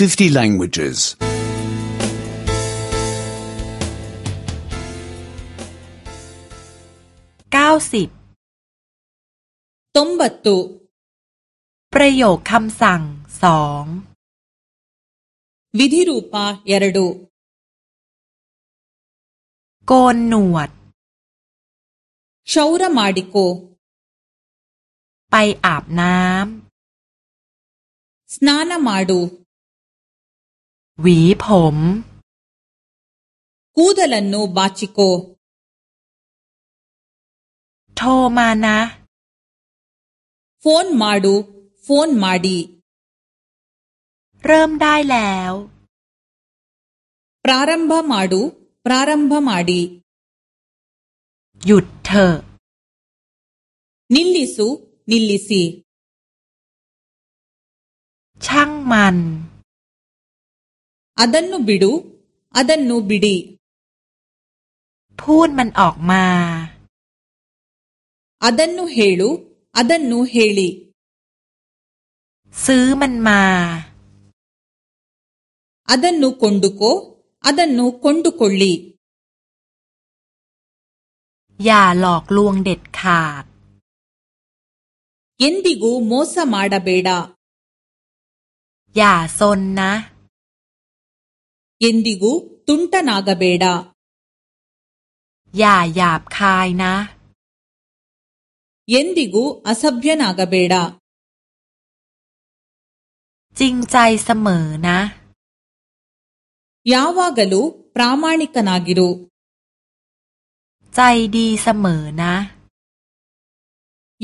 50 languages. 90 t o m ประโยคคำสั่งสองวิธีรูปะยรดูโกนหนวดชาวรมาดิโกไปอาบน้ำสนานมาดูหวีผม กูดลันโนบาชิโก โทรมานะฟอนมาดูฟอนมาดี เริ่มได้แล้ว ปรารัมบมาดู ปรารัมบมาดี หยุดเถอะนิลลิสุนิลลิสีช่างมัน ಅದನ್ನು ಬಿಡು ಅ ದ ನ ್นูบิดี พูดมันออกมาอดันนูเฮลูอดันนูเฮลีซื้อมันมาอดันนูคนดุโกอดันนูคนดุคนลีอย่าหลอกลวงเด็ดขาดยินดีกูโมซามาดาเบดาอย่าซนนะ ಎಂದಿಗೂ ತುಂಟನಾಗಬೇಡ ಯಾ ಯಾಬ್ ಕಾಯ್ನ ಎಂದಿಗೂ ಅಸಭ್ಯನಾಗಬೇಡ ಜಿಂಗ್ಚಾಯ್ ಸಮನ ಯಾವಾಗಲೂ ಪ್ರಾಮಾಣಿಕನಾಗಿರು ಚೈಡಿ ಸಮನ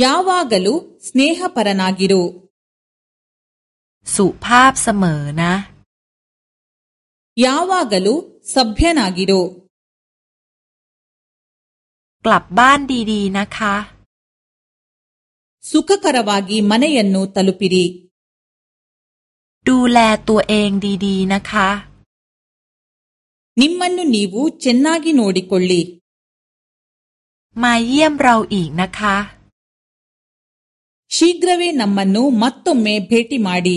ಯಾವಾಗಲೂ ಸ್ನೇಹಪರನಾಗಿರು ಸುಭಾಪ್ ಸಮನ ಯಾವಾಗಲೂ ಸಭ್ಯನಾಗಿರು ಸುಖಕರವಾಗಿ ಮನೆಯನ್ನು ತಲುಪಿರಿ ನಿಮ್ಮನ್ನು ನೀವು ಚೆನ್ನಾಗಿ ನೋಡಿಕೊಳ್ಳಿ มาเยี่ยมเราอีกนะคะ ಶೀಘ್ರವೇ ನಮ್ಮನ್ನು ಮತ್ತೊಮ್ಮೆ ಭೇಟಿ ಮಾಡಿ